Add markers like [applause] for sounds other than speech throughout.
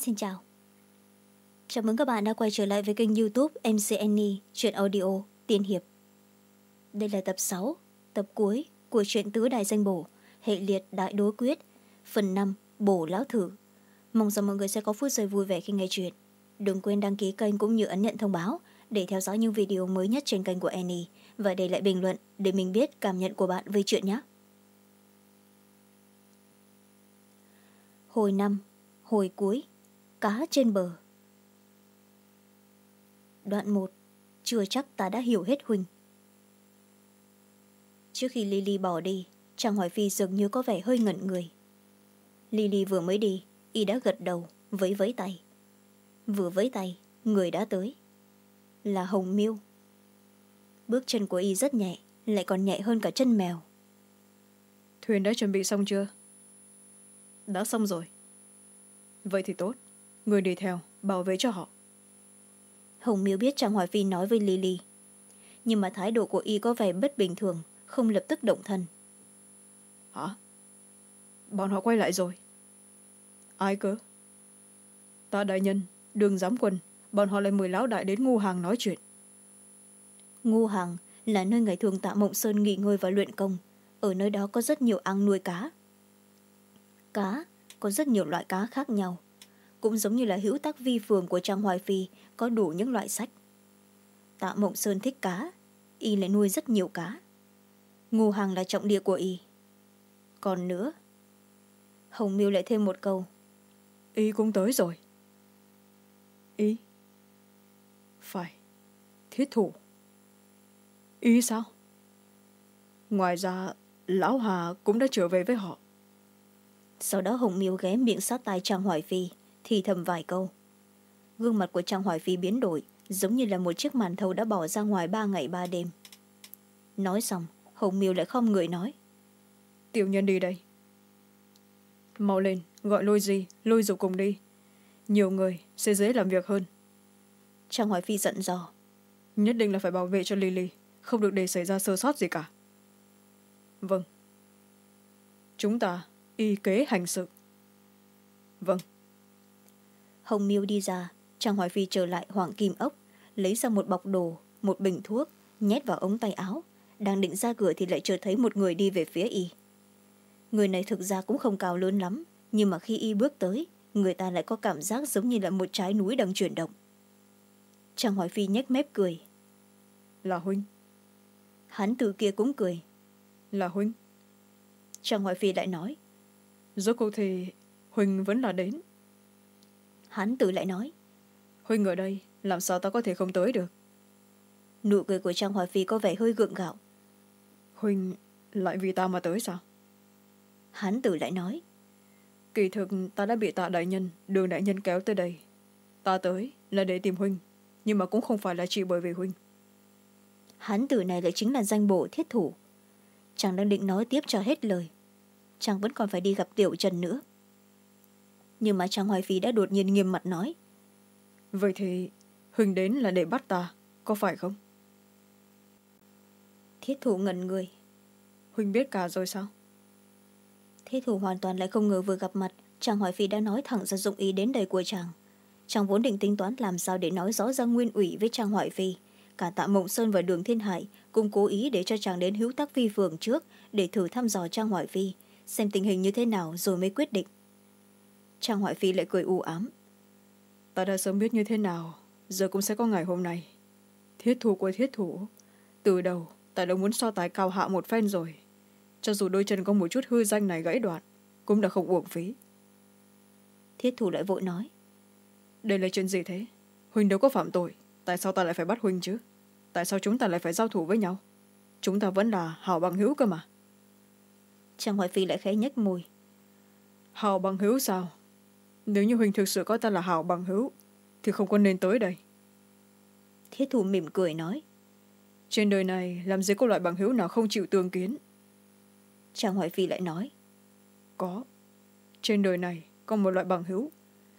Xin chào. Chào mừng các bạn đã quay trở lại với kênh youtube MC Annie Chuyện Audio Tiên Hiệp. Đây là tập sáu tập cuối của truyện Tứ Đại Danh Bổ, hệ liệt Đại Đối Quyết, phần năm Bổ Lão Thử. Mong rằng mọi người sẽ có phút giây vui vẻ khi nghe chuyện. Đừng quên đăng ký kênh cũng như ấn nhận thông báo để theo dõi những video mới nhất trên kênh của Annie và để lại bình luận để mình biết cảm nhận của bạn về chuyện nhé. Hồi năm, hồi cuối, cá trên bờ. Đoạn một, chưa chắc ta đã hiểu hết Huynh. Trước khi Lily bỏ đi, chàng Hoài Phi dường như có vẻ hơi ngẩn người. Lily vừa mới đi, y đã gật đầu, vẫy vẫy tay. Vừa vẫy tay, người đã tới. Là Hồng Miêu. Bước chân của y rất nhẹ, lại còn nhẹ hơn cả chân mèo. Thuyền đã chuẩn bị xong chưa? Đã xong rồi. Vậy thì tốt. Người đi theo, bảo vệ cho họ. Hồng Miêu biết chàng Hoài Phi nói với Lily. Nhưng mà thái độ của y có vẻ bất bình thường, không lập tức động thân. Hả? Bọn họ quay lại rồi. Ai cơ? Ta đại nhân, đường giám quân, bọn họ lại mời lão đại đến ngu hàng nói chuyện. Ngu hàng là nơi ngày thường tạ mộng sơn nghỉ ngơi và luyện công. Ở nơi đó có rất nhiều ang nuôi cá. Cá có rất nhiều loại cá khác nhau. Cũng giống như là hữu tác vi phường của Trang Hoài Phi có đủ những loại sách. Tạ Mộng Sơn thích cá, y lại nuôi rất nhiều cá. Ngu hàng là trọng địa của y. Còn nữa, Hồng Miêu lại thêm một câu. Y cũng tới rồi. Y? Phải, thiết thủ. Y sao? Ngoài ra, Lão Hà cũng đã trở về với họ. Sau đó Hồng Miêu ghé miệng sát tai Trang Hoài Phi, thì thầm vài câu. Gương mặt của Trang Hoài Phi biến đổi, giống như là một chiếc màn thầu đã bỏ ra ngoài ba ngày ba đêm. Nói xong, Hồng Miêu lại không người nói. Tiểu nhân đi đây. Mau lên, gọi lôi gì, lôi dục cùng đi. Nhiều người sẽ dễ làm việc hơn. Trang Hoài Phi giận dò. Nhất định là phải bảo vệ cho Lily, không được để xảy ra sơ sót gì cả. Vâng. Chúng ta y kế hành sự. Vâng. Hồng Miêu đi ra, Trang Hoài Phi trở lại Hoàng Kim Ốc, lấy ra một bọc đồ, một bình thuốc, nhét vào ống tay áo. Đang định ra cửa thì lại chợt thấy một người đi về phía y. Người này thực ra cũng không cao lớn lắm, nhưng mà khi y bước tới, người ta lại có cảm giác giống như là một trái núi đang chuyển động. Trang Hoài Phi nhếch mép cười. Là Huynh. Hắn từ kia cũng cười. Là Huynh. Trang Hoài Phi lại nói. Rốt cuộc thì Huynh vẫn là đến. Hắn tự lại nói. Huynh ở đây, làm sao ta có thể không tới được? Nụ cười của Trang Hoài Phi có vẻ hơi gượng gạo. Huynh lại vì ta mà tới sao? Hắn tự lại nói. Kỳ thực ta đã bị tạ đại nhân, đường đại nhân kéo tới đây. Ta tới là để tìm Huynh, nhưng mà cũng không phải là chỉ bởi vì Huynh. Hắn tử này lại chính là danh bộ thiết thủ. Chàng đang định nói tiếp cho hết lời. Chàng vẫn còn phải đi gặp Tiểu Trần nữa. Nhưng mà Trang Hoài Phi đã đột nhiên nghiêm mặt nói. Vậy thì Huynh đến là để bắt ta, có phải không? Thiết thủ ngẩn người. Huynh biết cả rồi sao? Thiết thủ hoàn toàn lại không ngờ vừa gặp mặt, Trang Hoài Phi đã nói thẳng ra dụng ý đến đây của chàng. Chàng vốn định tính toán làm sao để nói rõ ra nguyên ủy với Trang Hoài Phi. Cả tạ Mộng Sơn và Đường Thiên Hải cũng cố ý để cho chàng đến hữu tắc phi phường trước để thử thăm dò Trang Hoài Phi, xem tình hình như thế nào rồi mới quyết định. Trang Hoài Phi lại cười u ám. Ta đã sớm biết như thế nào, giờ cũng sẽ có ngày hôm nay. Thiết thủ của thiết thủ. Từ đầu, ta đã muốn so tài cao hạ một phen rồi. Cho dù đôi chân có một chút hư danh này gãy đoạn, cũng đã không uổng phí. Thiết thủ lại vội nói. Đây là chuyện gì thế? Huỳnh đâu có phạm tội. Tại sao ta lại phải bắt Huỳnh chứ? Tại sao chúng ta lại phải giao thủ với nhau? Chúng ta vẫn là hào bằng hữu cơ mà. Trang Hoài Phi lại khẽ nhếch môi. Hào bằng hữu sao? Nếu như Huỳnh thực sự coi ta là hào bằng hữu, thì không có nên tới đây. Thiết thủ mỉm cười nói. Trên đời này, làm gì có loại bằng hữu nào không chịu tương kiến? Trang Hoài Phi lại nói. Có. Trên đời này, có một loại bằng hữu.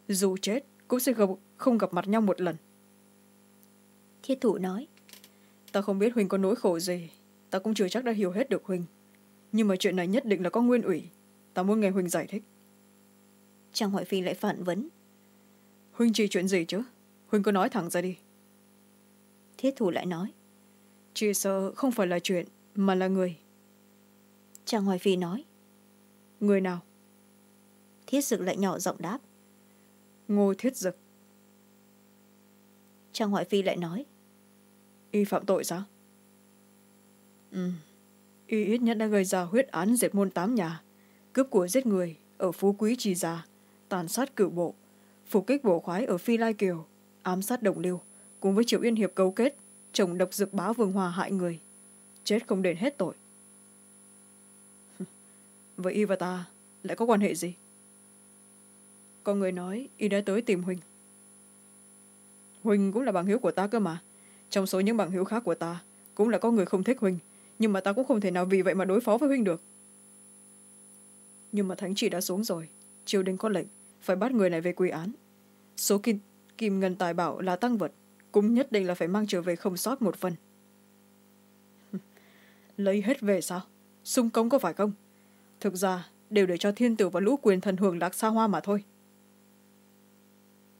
Dù chết, cũng sẽ gặp, không gặp mặt nhau một lần. Thiết thủ nói. Ta không biết Huỳnh có nỗi khổ gì. Ta cũng chưa chắc đã hiểu hết được Huỳnh. Nhưng mà chuyện này nhất định là có nguyên ủy. Ta muốn nghe Huỳnh giải thích. Trang Hoại Phi lại phản vấn. huynh chỉ chuyện gì chứ? Huynh cứ nói thẳng ra đi. Thiết thủ lại nói. Chỉ sợ không phải là chuyện mà là người. Trang hoài phi nói. Người nào? Thiết dực lại nhỏ giọng đáp. Ngô thiết dực. Trang hoài phi lại nói. Y phạm tội sao? Ừ. Y ít nhất đã gây ra huyết án diệt môn tám nhà cướp của giết người ở phú quý trì già tàn sát cửu bộ, phục kích bộ khoái ở phi lai kiều, ám sát đồng lưu cùng với triệu yên hiệp cấu kết chồng độc dược bá vương hòa hại người. Chết không đền hết tội. [laughs] Vậy y và ta lại có quan hệ gì? Có người nói y đã tới tìm huỳnh. Huỳnh cũng là bằng hiếu của ta cơ mà. Trong số những bằng hiếu khác của ta, cũng là có người không thích huỳnh, nhưng mà ta cũng không thể nào vì vậy mà đối phó với huỳnh được. Nhưng mà thánh chỉ đã xuống rồi, triều đình có lệnh phải bắt người này về quy án. Số kim, kim ngân tài bảo là tăng vật cũng nhất định là phải mang trở về không sót một phần. [laughs] Lấy hết về sao? Sung công có phải không? Thực ra đều để cho thiên tử và lũ quyền thần hưởng lạc xa hoa mà thôi.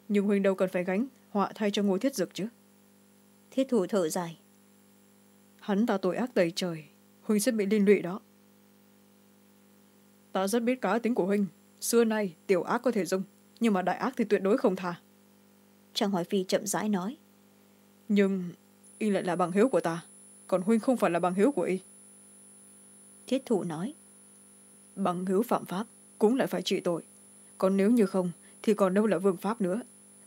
Nhưng huynh đâu cần phải gánh họa thay cho ngôi thiết dực chứ? Thiết thủ thở dài. Hắn ta tội ác đầy trời huynh sẽ bị liên lụy đó. Ta rất biết cá tính của huynh xưa nay tiểu ác có thể dùng nhưng mà đại ác thì tuyệt đối không tha. Trang hoài phi chậm rãi nói. Nhưng y lại là bằng hiếu của ta còn huynh không phải là bằng hiếu của y. Thiết thủ nói. Bằng hiếu phạm pháp cũng lại phải trị tội. Còn nếu như không thì còn đâu là vương pháp nữa.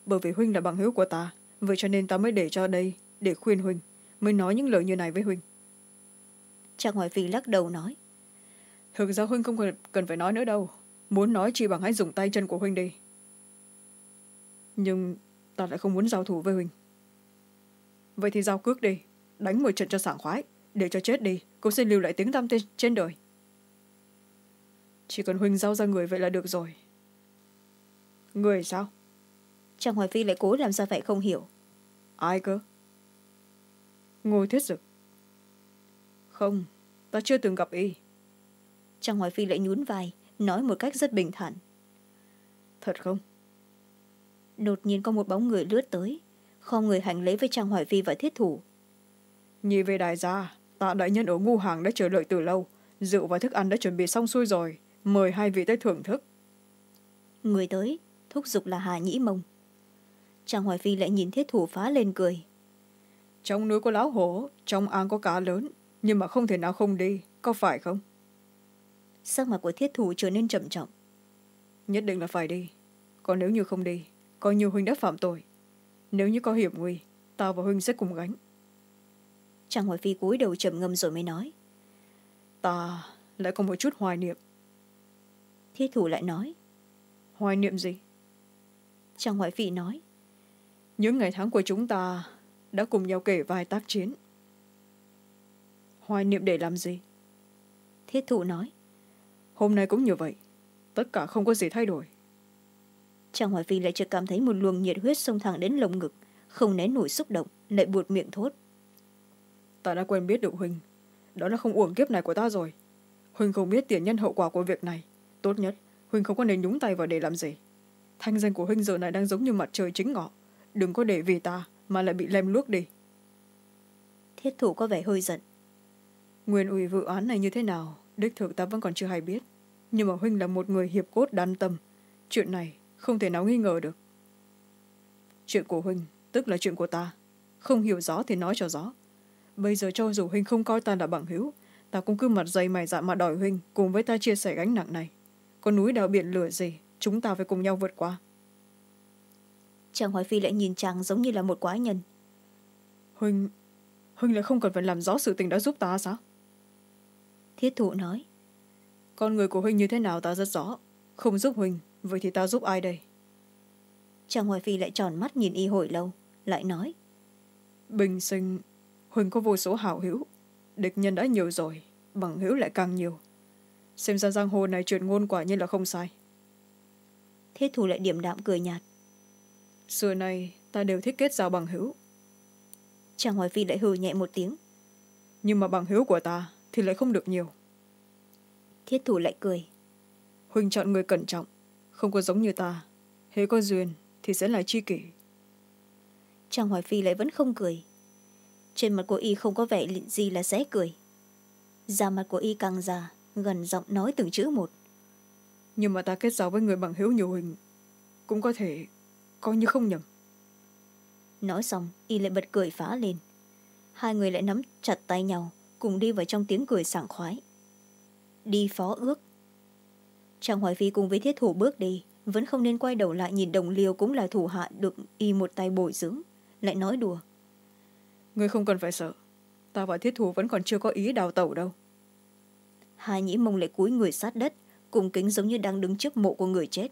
Bởi vì huynh là bằng hiếu của ta vậy cho nên ta mới để cho đây để khuyên huynh mới nói những lời như này với huynh. Trang hoài phi lắc đầu nói. Thực ra huynh không cần, cần phải nói nữa đâu muốn nói chỉ bằng hãy dùng tay chân của huynh đi. Nhưng ta lại không muốn giao thủ với huynh. Vậy thì giao cước đi. Đánh một trận cho sảng khoái. Để cho chết đi cũng sẽ lưu lại tiếng tăm trên đời. Chỉ cần huynh giao ra người vậy là được rồi. Người sao? Trang hoài phi lại cố làm sao vậy không hiểu. Ai cơ? Ngô thiết dực. Không ta chưa từng gặp y. Trang hoài phi lại nhún vai nói một cách rất bình thản. Thật không? Đột nhiên có một bóng người lướt tới không người hành lễ với trang hoài phi và thiết thủ. Nhị về đại gia tạ đại nhân ở ngu hàng đã chờ đợi từ lâu. Rượu và thức ăn đã chuẩn bị xong xuôi rồi. Mời hai vị tới thưởng thức. Người tới thúc giục là hà nhĩ mông. Trang hoài phi lại nhìn thiết thủ phá lên cười. Trong núi có lão hổ trong ang có cá lớn nhưng mà không thể nào không đi có phải không sắc mặt của thiết thủ trở nên trầm trọng. Nhất định là phải đi. Còn nếu như không đi coi như huynh đã phạm tội. Nếu như có hiểm nguy tao và huynh sẽ cùng gánh. Trang hoài phi cúi đầu trầm ngâm rồi mới nói. Ta lại có một chút hoài niệm. Thiết thủ lại nói. Hoài niệm gì? Trang hoài phi nói. Những ngày tháng của chúng ta đã cùng nhau kể vài tác chiến. Hoài niệm để làm gì? Thiết thủ nói hôm nay cũng như vậy tất cả không có gì thay đổi. Trang hoài phi lại chợt cảm thấy một luồng nhiệt huyết xông thẳng đến lồng ngực không nén nổi xúc động lại buột miệng thốt. Ta đã quen biết được huynh đó là không uổng kiếp này của ta rồi. Huynh không biết tiền nhân hậu quả của việc này. Tốt nhất huynh không có nên nhúng tay vào để làm gì. Thanh danh của huynh giờ này đang giống như mặt trời chính ngọ đừng có để vì ta mà lại bị lem luốc đi. Thiết thủ có vẻ hơi giận. Nguyên ủy vụ án này như thế nào đích thực ta vẫn còn chưa hay biết. Nhưng mà huynh là một người hiệp cốt đan tâm. Chuyện này không thể nào nghi ngờ được. Chuyện của huynh tức là chuyện của ta. Không hiểu rõ thì nói cho rõ. Bây giờ cho dù huynh không coi ta là bằng hữu ta cũng cứ mặt dày mày dạ mà đòi huynh cùng với ta chia sẻ gánh nặng này. Có núi đào biển lửa gì chúng ta phải cùng nhau vượt qua. Chàng hoài phi lại nhìn chàng giống như là một quái nhân. Huynh huynh lại không cần phải làm rõ sự tình đã giúp ta sao thiết thụ nói. Con người của huynh như thế nào ta rất rõ. Không giúp huynh vậy thì ta giúp ai đây? Chàng hoài phi lại tròn mắt nhìn y hồi lâu lại nói. Bình sinh huynh có vô số hảo hữu. Địch nhân đã nhiều rồi bằng hữu lại càng nhiều. Xem ra giang hồ này chuyện ngôn quả nhiên là không sai. Thế thù lại điểm đạm cười nhạt. Xưa nay ta đều thích kết giao bằng hữu. Chàng hoài phi lại hừ nhẹ một tiếng. Nhưng mà bằng hữu của ta thì lại không được nhiều. Thiết thủ lại cười. Huynh chọn người cẩn trọng không có giống như ta. Hễ có duyên thì sẽ là chi kỷ. Trang hoài phi lại vẫn không cười. Trên mặt của y không có vẻ gì là sẽ cười. Da mặt của y càng già gần giọng nói từng chữ một. Nhưng mà ta kết giao với người bằng hữu nhiều hình cũng có thể coi như không nhầm. Nói xong y lại bật cười phá lên. Hai người lại nắm chặt tay nhau cùng đi vào trong tiếng cười sảng khoái. Đi phó ước. Trang hoài phi cùng với thiết thủ bước đi vẫn không nên quay đầu lại nhìn đồng liêu cũng là thủ hạ được y một tay bồi dưỡng lại nói đùa. Người không cần phải sợ ta và thiết thủ vẫn còn chưa có ý đào tẩu đâu. Hai nhĩ mông lại cúi người sát đất cùng kính giống như đang đứng trước mộ của người chết.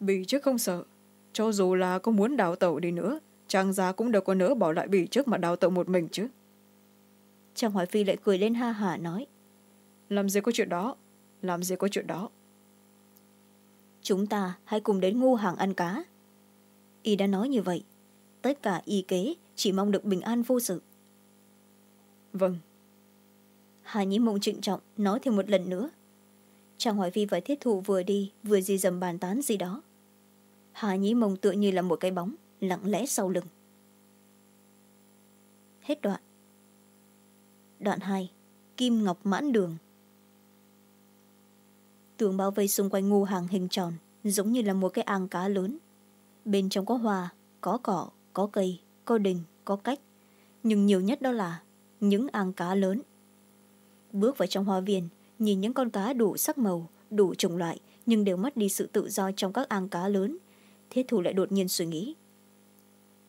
Bì trước không sợ cho dù là có muốn đào tẩu đi nữa trang gia cũng đâu có nỡ bỏ lại bì trước mà đào tẩu một mình chứ trang hoài phi lại cười lên ha hả nói làm gì có chuyện đó làm gì có chuyện đó. Chúng ta hãy cùng đến ngu hàng ăn cá. Y đã nói như vậy tất cả y kế chỉ mong được bình an vô sự. Vâng. Hà nhĩ mộng trịnh trọng nói thêm một lần nữa. Trang hoài phi và thiết thụ vừa đi vừa di dầm bàn tán gì đó. Hà nhĩ mông tựa như là một cái bóng lặng lẽ sau lưng. Hết đoạn đoạn hai, kim ngọc mãn đường. Tường bao vây xung quanh ngu hàng hình tròn, giống như là một cái ang cá lớn. Bên trong có hoa, có cỏ, có cây, có đình, có cách. Nhưng nhiều nhất đó là những ang cá lớn. Bước vào trong hoa viên, nhìn những con cá đủ sắc màu, đủ chủng loại, nhưng đều mất đi sự tự do trong các ang cá lớn. Thiết thủ lại đột nhiên suy nghĩ.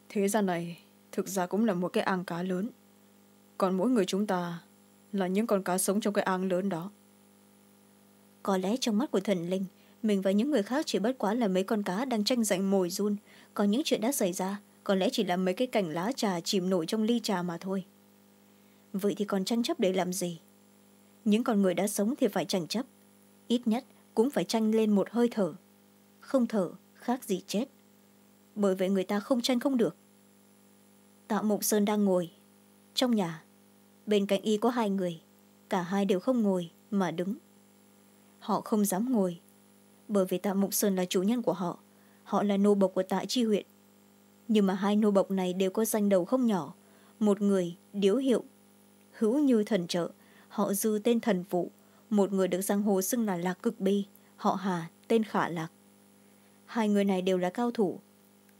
Thế gian này thực ra cũng là một cái ang cá lớn còn mỗi người chúng ta là những con cá sống trong cái ang lớn đó. Có lẽ trong mắt của thần linh, mình và những người khác chỉ bất quá là mấy con cá đang tranh giành mồi run. Còn những chuyện đã xảy ra, có lẽ chỉ là mấy cái cành lá trà chìm nổi trong ly trà mà thôi. Vậy thì còn tranh chấp để làm gì? Những con người đã sống thì phải tranh chấp. Ít nhất cũng phải tranh lên một hơi thở. Không thở, khác gì chết. Bởi vậy người ta không tranh không được. Tạ mục sơn đang ngồi trong nhà bên cạnh y có hai người, cả hai đều không ngồi mà đứng. Họ không dám ngồi, bởi vì tạ mục sơn là chủ nhân của họ họ là nô bộc của tạ chi huyện nhưng mà hai nô bộc này đều có danh đầu không nhỏ, một người điếu hiệu, hữu như thần trợ, họ dư tên thần phụ, một người được giang hồ xưng là lạc cực bi, họ hà tên khả lạc. Hai người này đều là cao thủ,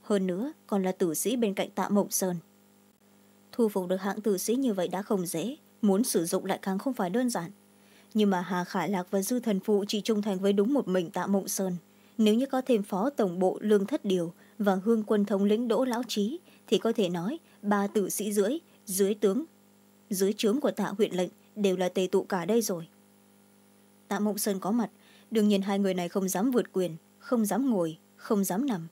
hơn nữa còn là tử sĩ bên cạnh tạ mộng sơn thu phục được hạng tử sĩ như vậy đã không dễ, muốn sử dụng lại càng không phải đơn giản. Nhưng mà hà khải lạc và dư thần phụ chỉ trung thành với đúng một mình tạ mộng sơn. Nếu như có thêm phó tổng bộ lương thất điều và hương quân thống lĩnh đỗ lão trí thì có thể nói ba tử sĩ rưỡi, dưới tướng, dưới trướng của tạ huyện lệnh đều là tề tụ cả đây rồi. Tạ mộng sơn có mặt, đương nhiên hai người này không dám vượt quyền, không dám ngồi, không dám nằm.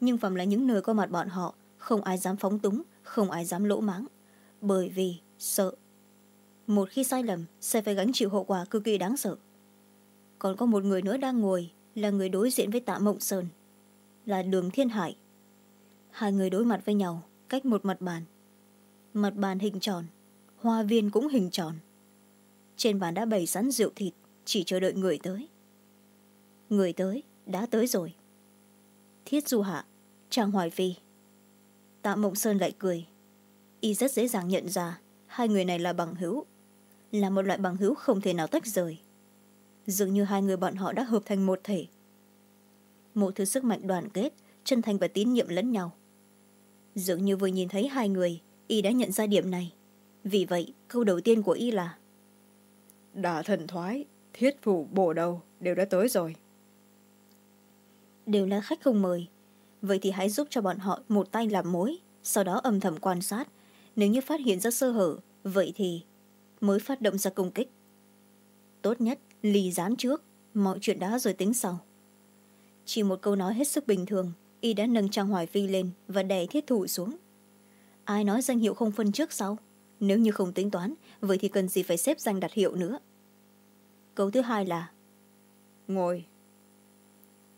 Nhưng phẩm là những nơi có mặt bọn họ, không ai dám phóng túng không ai dám lỗ mãng, bởi vì sợ. Một khi sai lầm, sẽ phải gánh chịu hậu quả cực kỳ đáng sợ. Còn có một người nữa đang ngồi, là người đối diện với tạ mộng sơn, là đường thiên hải. Hai người đối mặt với nhau cách một mặt bàn. Mặt bàn hình tròn, hoa viên cũng hình tròn. Trên bàn đã bày sẵn rượu thịt, chỉ chờ đợi người tới. Người tới, đã tới rồi. Thiết du hạ, trang hoài phi tạ mộng sơn lại cười. Y rất dễ dàng nhận ra hai người này là bằng hữu là một loại bằng hữu không thể nào tách rời. Dường như hai người bọn họ đã hợp thành một thể. Một thứ sức mạnh đoàn kết chân thành và tín nhiệm lẫn nhau. Dường như vừa nhìn thấy hai người y đã nhận ra điểm này. Vì vậy câu đầu tiên của y là đả thần thoái thiết phủ bổ đầu đều đã tới rồi. Đều là khách không mời vậy thì hãy giúp cho bọn họ một tay làm mối, sau đó âm thầm quan sát. Nếu như phát hiện ra sơ hở, vậy thì mới phát động ra công kích. Tốt nhất lì dán trước, mọi chuyện đã rồi tính sau. Chỉ một câu nói hết sức bình thường, y đã nâng trang hoài phi lên và đè thiết thủ xuống. Ai nói danh hiệu không phân trước sau? Nếu như không tính toán, vậy thì cần gì phải xếp danh đặt hiệu nữa? Câu thứ hai là, ngồi.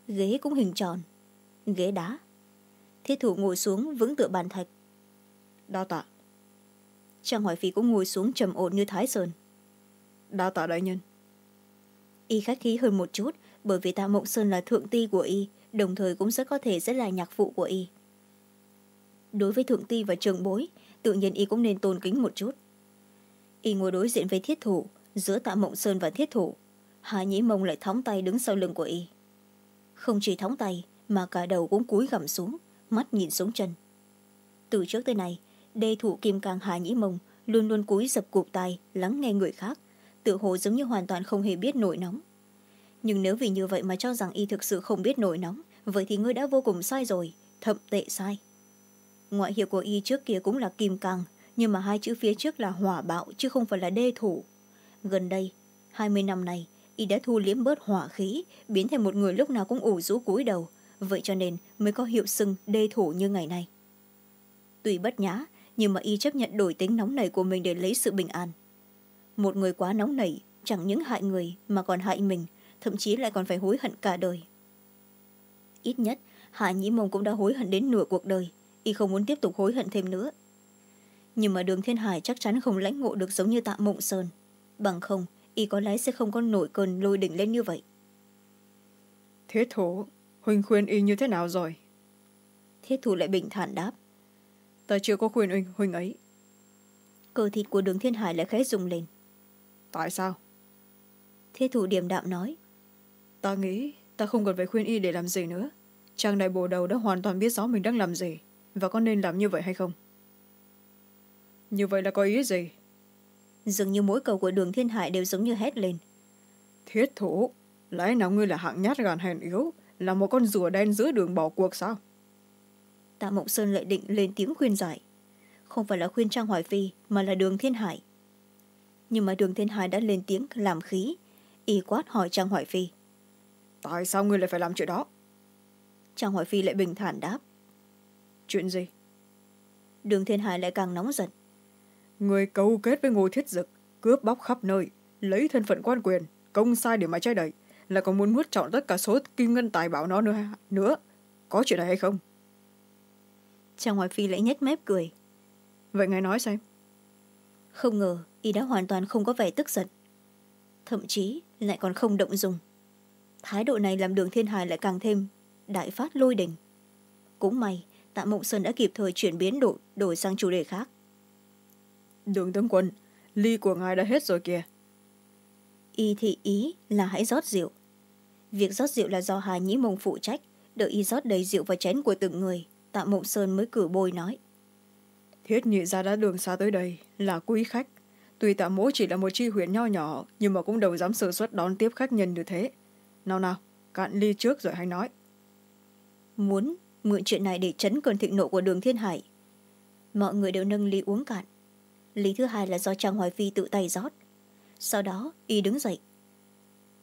Ghế cũng hình tròn ghế đá. Thiết thủ ngồi xuống vững tựa bàn thạch. Đa tạ. Trang hoài phi cũng ngồi xuống trầm ổn như thái sơn. Đa tạ đại nhân. Y khách khí hơn một chút bởi vì tạ mộng sơn là thượng ti của y đồng thời cũng rất có thể sẽ là nhạc phụ của y. Đối với thượng ti và trường bối tự nhiên y cũng nên tôn kính một chút. Y ngồi đối diện với thiết thủ giữa tạ mộng sơn và thiết thủ. Hà nhĩ mông lại thóng tay đứng sau lưng của y. Không chỉ thóng tay mà cả đầu cũng cúi gằm xuống, mắt nhìn xuống chân. Từ trước tới nay, đê thủ kim càng hà nhĩ mông luôn luôn cúi dập cụp tay lắng nghe người khác, tự hồ giống như hoàn toàn không hề biết nổi nóng. Nhưng nếu vì như vậy mà cho rằng y thực sự không biết nổi nóng, vậy thì ngươi đã vô cùng sai rồi, thậm tệ sai. Ngoại hiệu của y trước kia cũng là kim càng nhưng mà hai chữ phía trước là hỏa bạo chứ không phải là đê thủ. Gần đây, hai mươi năm này y đã thu liếm bớt hỏa khí, biến thành một người lúc nào cũng ủ rũ cúi đầu vậy cho nên mới có hiệu sưng đê thủ như ngày nay. Tuy bất nhã, nhưng mà y chấp nhận đổi tính nóng nảy của mình để lấy sự bình an. Một người quá nóng nảy, chẳng những hại người mà còn hại mình, thậm chí lại còn phải hối hận cả đời. Ít nhất, hạ nhĩ mông cũng đã hối hận đến nửa cuộc đời, y không muốn tiếp tục hối hận thêm nữa. Nhưng mà đường thiên hải chắc chắn không lãnh ngộ được giống như tạ mộng sơn. Bằng không, y có lẽ sẽ không có nổi cơn lôi đỉnh lên như vậy. Thế thổ huynh khuyên y như thế nào rồi? Thiết thủ lại bình thản đáp. Ta chưa có khuyên huynh huynh ấy. Cơ thịt của đường thiên hải lại khẽ rung lên. Tại sao? Thiết thủ điềm đạm nói. Ta nghĩ ta không cần phải khuyên y để làm gì nữa. Chàng đại bồ đầu đã hoàn toàn biết rõ mình đang làm gì và có nên làm như vậy hay không. Như vậy là có ý gì? Dường như mỗi câu của đường thiên hải đều giống như hét lên. Thiết thủ lẽ nào ngươi là hạng nhát gan hèn yếu là một con rùa đen giữa đường bỏ cuộc sao? Tạ mộng sơn lại định lên tiếng khuyên giải. Không phải là khuyên trang hoài phi mà là đường thiên hải. Nhưng mà đường thiên hải đã lên tiếng làm khí y quát hỏi trang hoài phi. Tại sao ngươi lại phải làm chuyện đó? Trang hoài phi lại bình thản đáp. Chuyện gì? Đường thiên hải lại càng nóng giận. Người câu kết với ngô thiết dực cướp bóc khắp nơi lấy thân phận quan quyền công sai để mà che đậy là còn muốn nuốt trọn tất cả số kim ngân tài bảo nó nữa nữa? Có chuyện này hay không? Trang hoài phi lại nhếch mép cười. Vậy ngài nói xem. Không ngờ y đã hoàn toàn không có vẻ tức giận. Thậm chí lại còn không động dùng. Thái độ này làm đường thiên hải lại càng thêm đại phát lôi đình. Cũng may tạ mộng sơn đã kịp thời chuyển biến đổi đổi sang chủ đề khác. Đường tướng quân ly của ngài đã hết rồi kìa. Y thị ý là hãy rót rượu việc rót rượu là do hà nhĩ mông phụ trách. Đợi y rót đầy rượu vào chén của từng người tạ mộng sơn mới cử bôi nói. Thiết nhị gia đã đường xa tới đây là quý khách. Tuy tạ mỗ chỉ là một chi huyện nho nhỏ nhưng mà cũng đâu dám sơ suất đón tiếp khách nhân như thế. Nào nào cạn ly trước rồi hay nói. Muốn mượn chuyện này để chấn cơn thịnh nộ của đường thiên hải. Mọi người đều nâng ly uống cạn. Ly thứ hai là do trang hoài phi tự tay rót. Sau đó y đứng dậy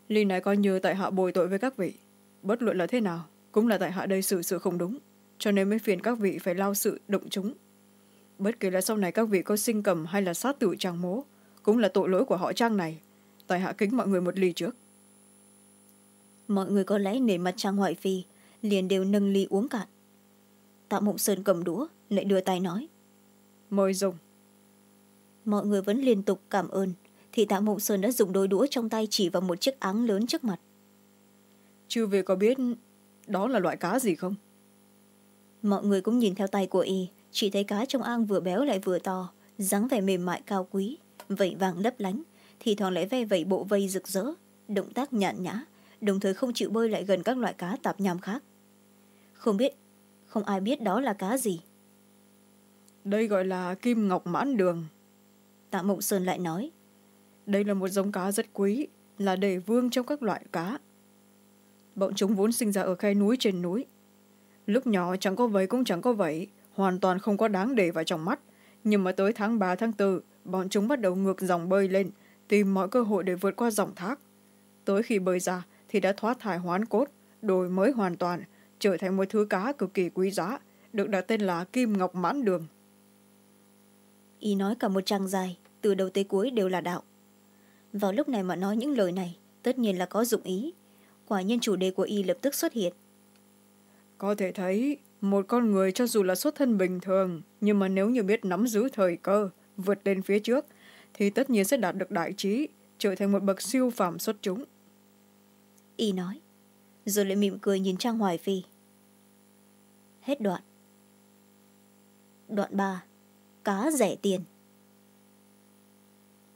ly này coi như tại hạ bồi tội với các vị. Bất luận là thế nào cũng là tại hạ đây xử sự không đúng cho nên mới phiền các vị phải lao sự động chúng. Bất kể là sau này các vị có sinh cầm hay là sát tử trang mố cũng là tội lỗi của họ trang này. Tại hạ kính mọi người một ly trước. Mọi người có lẽ nể mặt trang hoài phi liền đều nâng ly uống cạn. Tạ mộng sơn cầm đũa lại đưa tay nói. Mời dùng. Mọi người vẫn liên tục cảm ơn thì tạ mộng sơn đã dùng đôi đũa trong tay chỉ vào một chiếc áng lớn trước mặt. Chư vị có biết đó là loại cá gì không? Mọi người cũng nhìn theo tay của y chỉ thấy cá trong ang vừa béo lại vừa to dáng vẻ mềm mại cao quý vẩy vàng lấp lánh thì thoảng lại ve vẩy bộ vây rực rỡ động tác nhàn nhã đồng thời không chịu bơi lại gần các loại cá tạp nham khác. Không biết không ai biết đó là cá gì. Đây gọi là kim ngọc mãn đường. Tạ mộng sơn lại nói đây là một giống cá rất quý, là đề vương trong các loại cá. Bọn chúng vốn sinh ra ở khe núi trên núi. Lúc nhỏ chẳng có vậy cũng chẳng có vậy hoàn toàn không có đáng để vào trong mắt. Nhưng mà tới tháng ba, tháng bốn bọn chúng bắt đầu ngược dòng bơi lên, tìm mọi cơ hội để vượt qua dòng thác. Tới khi bơi ra thì đã thoát thải hoán cốt đổi mới hoàn toàn, trở thành một thứ cá cực kỳ quý giá, được đặt tên là kim ngọc mãn đường. Y nói cả một trang dài, từ đầu tới cuối đều là đạo vào lúc này mà nói những lời này tất nhiên là có dụng ý. Quả nhiên chủ đề của y lập tức xuất hiện. Có thể thấy một con người cho dù là xuất thân bình thường nhưng mà nếu như biết nắm giữ thời cơ vượt lên phía trước thì tất nhiên sẽ đạt được đại trí trở thành một bậc siêu phàm xuất chúng. Y nói. Rồi lại mỉm cười nhìn trang hoài phi. Hết đoạn. Đoạn ba. Cá rẻ tiền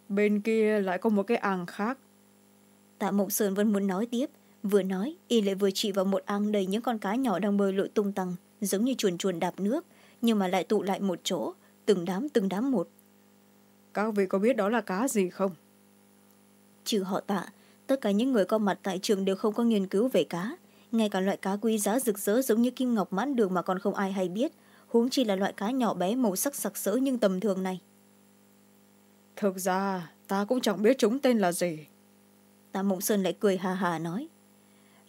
bên kia lại có một cái àng khác. Tạ mộng sơn vẫn muốn nói tiếp. Vừa nói y lại vừa chỉ vào một ang đầy những con cá nhỏ đang bơi lội tung tăng giống như chuồn chuồn đạp nước nhưng mà lại tụ lại một chỗ từng đám từng đám một. Các vị có biết đó là cá gì không? Trừ họ tạ tất cả những người có mặt tại trường đều không có nghiên cứu về cá. Ngay cả loại cá quý giá rực rỡ giống như kim ngọc mãn đường mà còn không ai hay biết huống chi là loại cá nhỏ bé màu sắc sặc sỡ nhưng tầm thường này thực ra ta cũng chẳng biết chúng tên là gì. Tạ mộng sơn lại cười hà hà nói.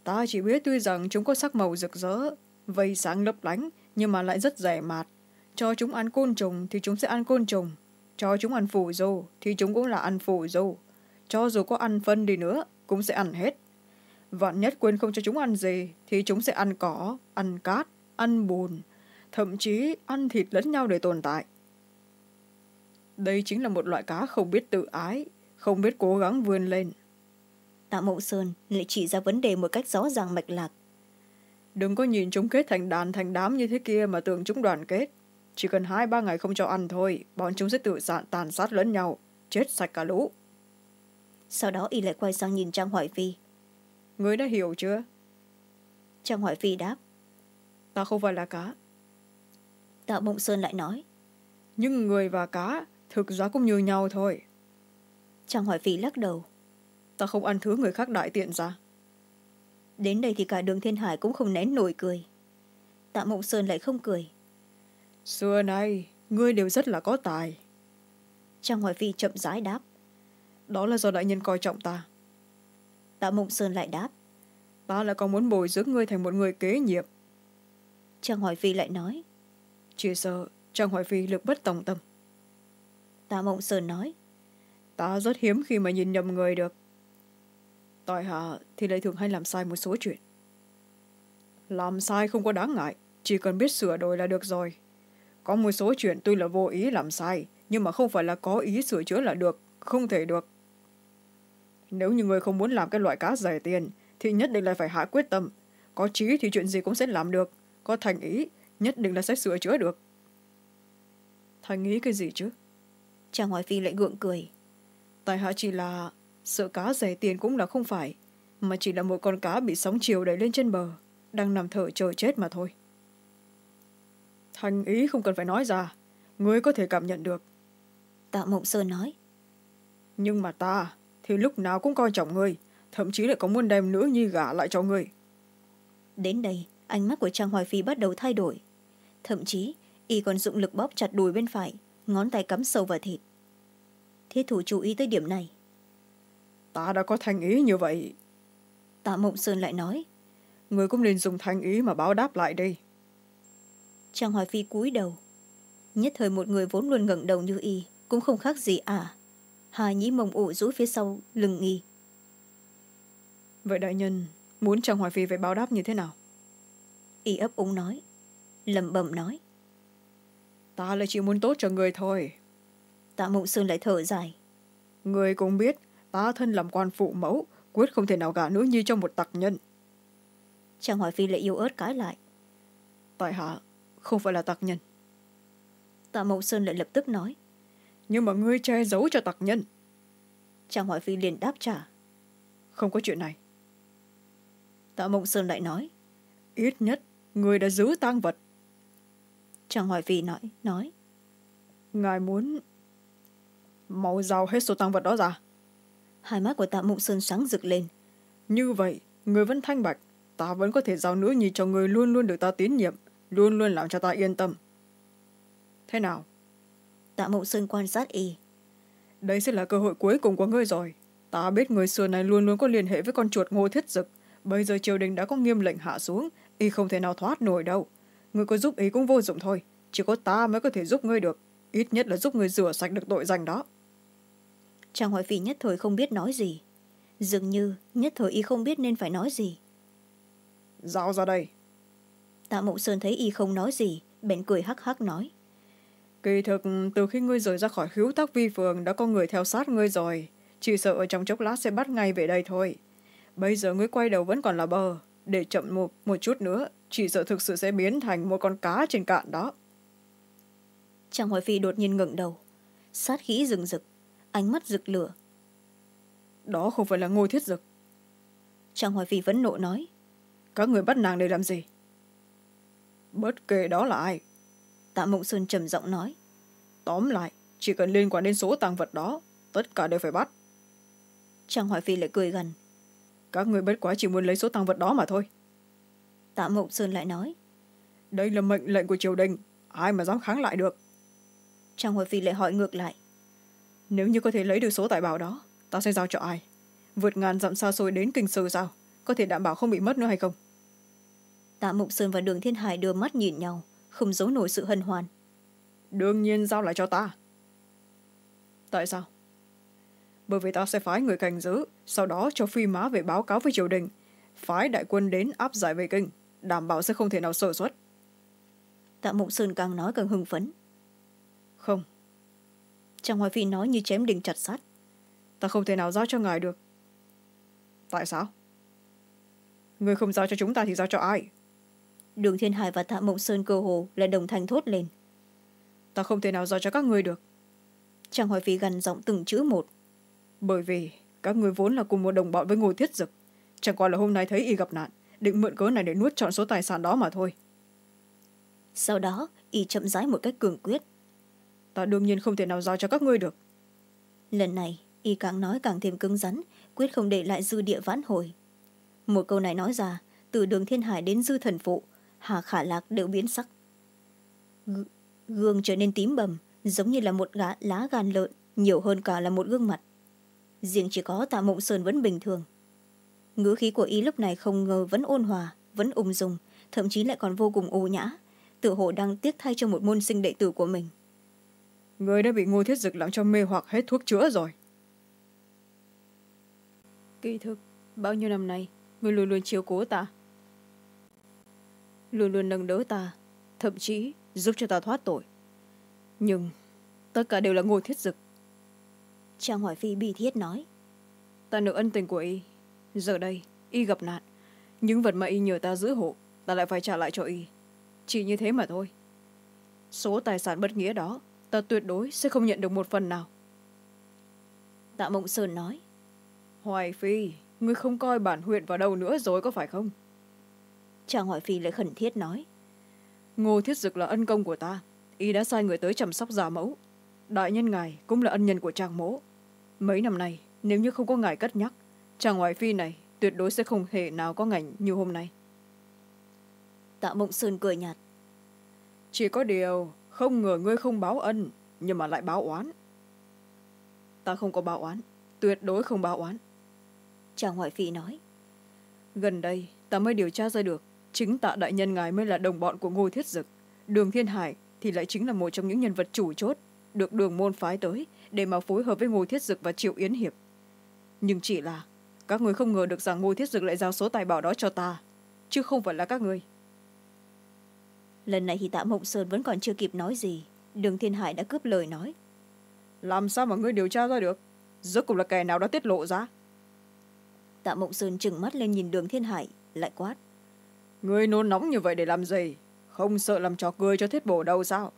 Ta chỉ biết tuy rằng chúng có sắc màu rực rỡ vây sáng lấp lánh nhưng mà lại rất rẻ mạt. Cho chúng ăn côn trùng thì chúng sẽ ăn côn trùng. Cho chúng ăn phủ dâu thì chúng cũng là ăn phủ dâu. Cho dù có ăn phân đi nữa cũng sẽ ăn hết. Vạn nhất quên không cho chúng ăn gì thì chúng sẽ ăn cỏ ăn cát ăn bùn thậm chí ăn thịt lẫn nhau để tồn tại đây chính là một loại cá không biết tự ái không biết cố gắng vươn lên. Tạ mậu sơn lại chỉ ra vấn đề một cách rõ ràng mạch lạc. Đừng có nhìn chúng kết thành đàn thành đám như thế kia mà tưởng chúng đoàn kết. Chỉ cần hai ba ngày không cho ăn thôi bọn chúng sẽ tự sạn tàn sát lẫn nhau chết sạch cả lũ. Sau đó y lại quay sang nhìn trang hoài phi. Người đã hiểu chưa? Trang hoài phi đáp. Ta không phải là cá. Tạ mộng sơn lại nói. Nhưng người và cá thực ra cũng như nhau thôi. Trang hoài phi lắc đầu. Ta không ăn thứ người khác đại tiện ra. Đến đây thì cả đường thiên hải cũng không nén nổi cười. Tạ mộng sơn lại không cười. Xưa nay ngươi đều rất là có tài. Trang hoài phi chậm rãi đáp. Đó là do đại nhân coi trọng ta. Tạ mộng sơn lại đáp. Ta lại còn muốn bồi dưỡng ngươi thành một người kế nhiệm. Trang hoài phi lại nói. Chỉ sợ trang hoài phi lực bất tòng tâm tạ mộng sơn nói. Ta rất hiếm khi mà nhìn nhầm người được. Tại hạ thì lại thường hay làm sai một số chuyện. Làm sai không có đáng ngại, chỉ cần biết sửa đổi là được rồi. Có một số chuyện tuy là vô ý làm sai, nhưng mà không phải là có ý sửa chữa là được, không thể được. Nếu như người không muốn làm cái loại cá rẻ tiền, thì nhất định là phải hạ quyết tâm. Có trí thì chuyện gì cũng sẽ làm được, có thành ý, nhất định là sẽ sửa chữa được. Thành ý cái gì chứ? Chàng hoài phi lại gượng cười. Tại hạ chỉ là sợ cá rẻ tiền cũng là không phải mà chỉ là một con cá bị sóng chiều đẩy lên trên bờ đang nằm thở chờ chết mà thôi. Thành ý không cần phải nói ra ngươi có thể cảm nhận được. Tạ mộng sơn nói. Nhưng mà ta thì lúc nào cũng coi trọng ngươi thậm chí lại có muốn đem nữ nhi gả lại cho ngươi. Đến đây ánh mắt của trang hoài phi bắt đầu thay đổi. Thậm chí y còn dụng lực bóp chặt đùi bên phải ngón tay cắm sâu vào thịt. Thiết thủ chú ý tới điểm này. Ta đã có thành ý như vậy. Tạ mộng sơn lại nói. Người cũng nên dùng thành ý mà báo đáp lại đi. Trang hoài phi cúi đầu. Nhất thời một người vốn luôn ngẩng đầu như y cũng không khác gì à hai nhĩ mông ủ rũ phía sau lưng y vậy đại nhân muốn trang hoài phi phải báo đáp như thế nào? Y ấp úng nói. Lẩm bẩm nói ta là chỉ muốn tốt cho người thôi. Tạ mộng sơn lại thở dài. Người cũng biết ta thân làm quan phụ mẫu quyết không thể nào gả nữ nhi cho một tặc nhân. Trang hoài phi lại yêu ớt cãi lại. Tại hạ không phải là tặc nhân. Tạ mộng sơn lại lập tức nói. Nhưng mà ngươi che giấu cho tặc nhân. Trang hoài phi liền đáp trả. Không có chuyện này. Tạ mộng sơn lại nói. Ít nhất người đã giữ tang vật trang hoài phi nói nói. Ngài muốn mau giao hết số tang vật đó ra? Hai mắt của tạ mộng sơn sáng rực lên. Như vậy người vẫn thanh bạch ta vẫn có thể giao nữ nhi cho người luôn luôn được ta tín nhiệm luôn luôn làm cho ta yên tâm. Thế nào? Tạ mộng sơn quan sát y. Đây sẽ là cơ hội cuối cùng của ngươi rồi. Ta biết người xưa này luôn luôn có liên hệ với con chuột ngô thiết dực. Bây giờ triều đình đã có nghiêm lệnh hạ xuống y không thể nào thoát nổi đâu người có giúp ý cũng vô dụng thôi. Chỉ có ta mới có thể giúp ngươi được. Ít nhất là giúp người rửa sạch được tội danh đó. Trang hoài phi nhất thời không biết nói gì. Dường như nhất thời y không biết nên phải nói gì. Giao ra đây. Tạ mộng sơn thấy y không nói gì bèn cười hắc hắc nói. Kỳ thực từ khi ngươi rời ra khỏi hữu tác vi phường đã có người theo sát ngươi rồi. Chỉ sợ ở trong chốc lát sẽ bắt ngay về đây thôi. Bây giờ ngươi quay đầu vẫn còn là bờ để chậm một, một chút nữa chỉ sợ thực sự sẽ biến thành một con cá trên cạn đó. Trang hoài phi đột nhiên ngẩng đầu sát khí rừng rực ánh mắt rực lửa. Đó không phải là ngôi thiết dực. Trang hoài phi vẫn nộ nói. Các người bắt nàng để làm gì? Bất kể đó là ai. Tạ mộng sơn trầm giọng nói. Tóm lại chỉ cần liên quan đến số tàng vật đó tất cả đều phải bắt. Trang hoài phi lại cười gần các người bất quá chỉ muốn lấy số tàng vật đó mà thôi. Tạ mộng sơn lại nói. Đây là mệnh lệnh của triều đình ai mà dám kháng lại được? Trang hoài phi lại hỏi ngược lại. Nếu như có thể lấy được số tài bảo đó ta sẽ giao cho ai? Vượt ngàn dặm xa xôi đến kinh sư sao? Có thể đảm bảo không bị mất nữa hay không? Tạ mộng sơn và đường thiên hải đưa mắt nhìn nhau không giấu nổi sự hân hoan. Đương nhiên giao lại cho ta. Tại sao bởi vì ta sẽ phái người canh giữ sau đó cho phi má về báo cáo với triều đình phái đại quân đến áp giải về kinh đảm bảo sẽ không thể nào sơ xuất tạ mộng sơn càng nói càng hưng phấn. Không. Trang hoài phi nói như chém đinh chặt sắt. Ta không thể nào giao cho ngài được. Tại sao? Người không giao cho chúng ta thì giao cho ai? Đường thiên hải và tạ mộng sơn cơ hồ lại đồng thanh thốt lên. Ta không thể nào giao cho các người được. Trang hoài phi gần giọng từng chữ một bởi vì các người vốn là cùng một đồng bọn với ngô thiết dực. Chẳng qua là hôm nay thấy y gặp nạn định mượn cớ này để nuốt trọn số tài sản đó mà thôi. Sau đó y chậm rãi một cách cường quyết. Ta đương nhiên không thể nào giao cho các ngươi được. Lần này y càng nói càng thêm cứng rắn quyết không để lại dư địa vãn hồi. Một câu này nói ra từ đường thiên hải đến dư thần phụ hà khả lạc đều biến sắc. G gương trở nên tím bầm giống như là một gã lá gan lợn nhiều hơn cả là một gương mặt riêng chỉ có tạ mộng sơn vẫn bình thường. Ngữ khí của y lúc này không ngờ vẫn ôn hòa vẫn ung dung thậm chí lại còn vô cùng ô nhã tự hồ đang tiếc thay cho một môn sinh đệ tử của mình. Người đã bị ngô thiết dực làm cho mê hoặc hết thuốc chữa rồi. Kỳ thực bao nhiêu năm nay người luôn luôn chiếu cố ta. Luôn luôn nâng đỡ ta thậm chí giúp cho ta thoát tội. Nhưng tất cả đều là ngô thiết dực trang hoài phi bi thiết nói. Ta nợ ân tình của y. Giờ đây y gặp nạn. Những vật mà y nhờ ta giữ hộ ta lại phải trả lại cho y. Chỉ như thế mà thôi. Số tài sản bất nghĩa đó ta tuyệt đối sẽ không nhận được một phần nào. Tạ mộng sơn nói. Hoài phi ngươi không coi bản huyện vào đâu nữa rồi có phải không? Trang hoài phi lại khẩn thiết nói. Ngô thiết dực là ân công của ta. Y đã sai người tới chăm sóc giả mẫu đại nhân ngài cũng là ân nhân của trang mỗ. Mấy năm nay nếu như không có ngài cất nhắc chàng hoài phi này tuyệt đối sẽ không thể nào có ngành như hôm nay. Tạ mộng sơn cười nhạt. Chỉ có điều không ngờ ngươi không báo ân nhưng mà lại báo oán. Ta không có báo oán tuyệt đối không báo oán. Chàng hoài phi nói. Gần đây ta mới điều tra ra được chính tạ đại nhân ngài mới là đồng bọn của ngô thiết dực. Đường thiên hải thì lại chính là một trong những nhân vật chủ chốt được đường môn phái tới để mà phối hợp với ngô thiết dực và triệu yến hiệp. Nhưng chỉ là các người không ngờ được rằng ngô thiết dực lại giao số tài bảo đó cho ta chứ không phải là các người. Lần này thì tạ mộng sơn vẫn còn chưa kịp nói gì. Đường thiên hải đã cướp lời nói. Làm sao mà ngươi điều tra ra được? Rốt cuộc là kẻ nào đã tiết lộ ra? Tạ mộng sơn trừng mắt lên nhìn đường thiên hải lại quát. Ngươi nôn nóng như vậy để làm gì? Không sợ làm trò cười cho thiết bổ đâu sao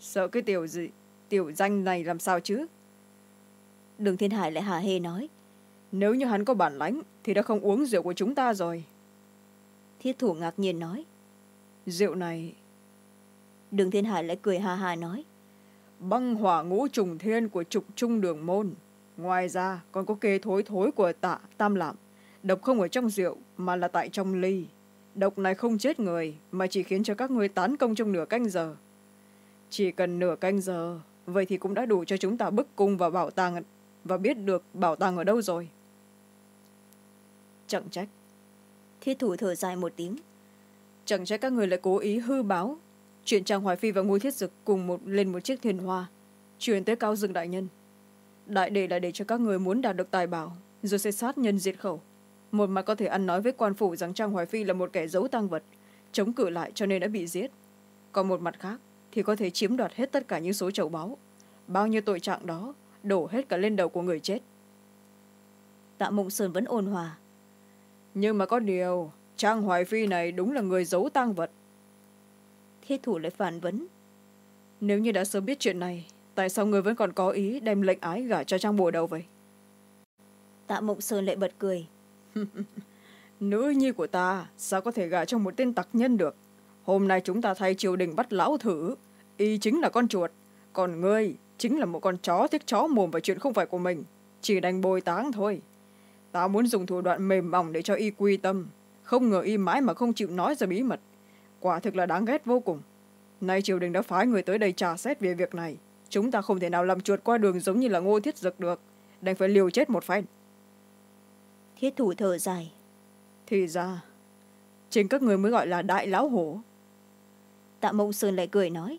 sợ cái tiểu gì tiểu danh này làm sao chứ? Đường thiên hải lại hà hê nói. Nếu như hắn có bản lãnh thì đã không uống rượu của chúng ta rồi. Thiết thủ ngạc nhiên nói. Rượu này. Đường thiên hải lại cười hà hà nói. Băng hỏa ngũ trùng thiên của trục trung đường môn. Ngoài ra còn có kê thối thối của tạ tam lạm. Độc không ở trong rượu mà là tại trong ly. Độc này không chết người mà chỉ khiến cho các ngươi tán công trong nửa canh giờ chỉ cần nửa canh giờ vậy thì cũng đã đủ cho chúng ta bức cung vào bảo tàng và biết được bảo tàng ở đâu rồi. Chẳng trách. Thiết thủ thở dài một tiếng. Chẳng trách các người lại cố ý hư báo. Chuyện trang hoài phi và ngô thiết dực cùng một lên một chiếc thiên hoa truyền tới cao dương đại nhân. Đại đề là để cho các người muốn đạt được tài bảo rồi sẽ sát nhân diệt khẩu. Một mặt có thể ăn nói với quan phủ rằng trang hoài phi là một kẻ giấu tăng vật chống cự lại cho nên đã bị giết. Còn một mặt khác thì có thể chiếm đoạt hết tất cả những số chậu báu. Bao nhiêu tội trạng đó đổ hết cả lên đầu của người chết. Tạ mộng sơn vẫn ôn hòa. Nhưng mà có điều trang hoài phi này đúng là người giấu tang vật. Thiết thủ lại phản vấn. Nếu như đã sớm biết chuyện này tại sao người vẫn còn có ý đem lệnh ái gả cho trang bồ đầu vậy? Tạ mộng sơn lại bật cười. [laughs] nữ nhi của ta sao có thể gả cho một tên tặc nhân được? Hôm nay chúng ta thay triều đình bắt lão thử y chính là con chuột. Còn ngươi chính là một con chó thích chó mồm vào chuyện không phải của mình. Chỉ đành bồi táng thôi. Ta muốn dùng thủ đoạn mềm mỏng để cho y quy tâm. Không ngờ y mãi mà không chịu nói ra bí mật. Quả thực là đáng ghét vô cùng. Nay triều đình đã phái người tới đây trả xét về việc này. Chúng ta không thể nào làm chuột qua đường giống như là ngô thiết dực được. Đành phải liều chết một phen. Thiết thủ thở dài. Thì ra chính các người mới gọi là đại lão hổ. Tạ mông sơn lại cười nói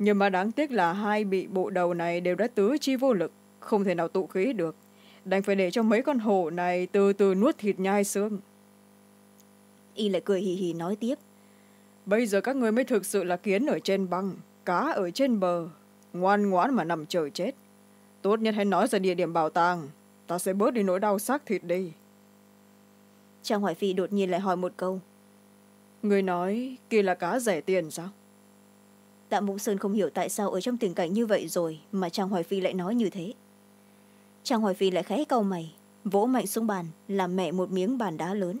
nhưng mà đáng tiếc là hai bị bộ đầu này đều đã tứ chi vô lực không thể nào tụ khí được. Đành phải để cho mấy con hổ này từ từ nuốt thịt nhai xương y lại cười hì hì nói tiếp. Bây giờ các người mới thực sự là kiến ở trên băng cá ở trên bờ ngoan ngoãn mà nằm chờ chết. Tốt nhất hãy nói ra địa điểm bảo tàng ta sẽ bớt đi nỗi đau xác thịt đi. Trang hoài phi đột nhiên lại hỏi một câu. Người nói kia là cá rẻ tiền sao tạ mộng sơn không hiểu tại sao ở trong tình cảnh như vậy rồi mà trang hoài phi lại nói như thế. Trang hoài phi lại khẽ cau mày vỗ mạnh xuống bàn làm mẹ một miếng bàn đá lớn.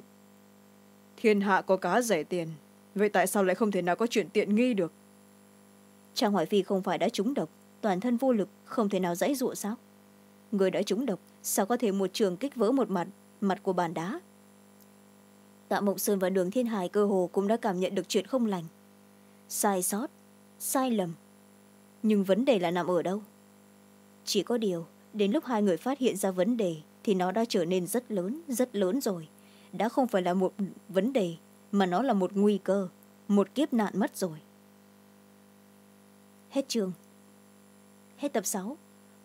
Thiên hạ có cá rẻ tiền vậy tại sao lại không thể nào có chuyện tiện nghi được? Trang hoài phi không phải đã trúng độc toàn thân vô lực không thể nào dãy dụa sao? Người đã trúng độc sao có thể một trường kích vỡ một mặt mặt của bàn đá? Tạ mộng sơn và đường thiên hải cơ hồ cũng đã cảm nhận được chuyện không lành. Sai sót sai lầm. Nhưng vấn đề là nằm ở đâu? Chỉ có điều, đến lúc hai người phát hiện ra vấn đề, thì nó đã trở nên rất lớn rất lớn rồi. Đã không phải là một vấn đề, mà nó là một nguy cơ, một kiếp nạn mất rồi. Hết chương. Hết tập sáu.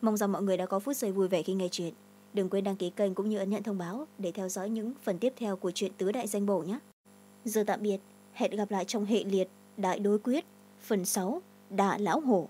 Mong rằng mọi người đã có phút giây vui vẻ khi nghe chuyện. Đừng quên đăng ký kênh cũng như ấn nhận thông báo để theo dõi những phần tiếp theo của chuyện tứ đại danh bổ nhé. Giờ tạm biệt. Hẹn gặp lại trong hệ liệt đại đối quyết phần sáu đạ lão hổ.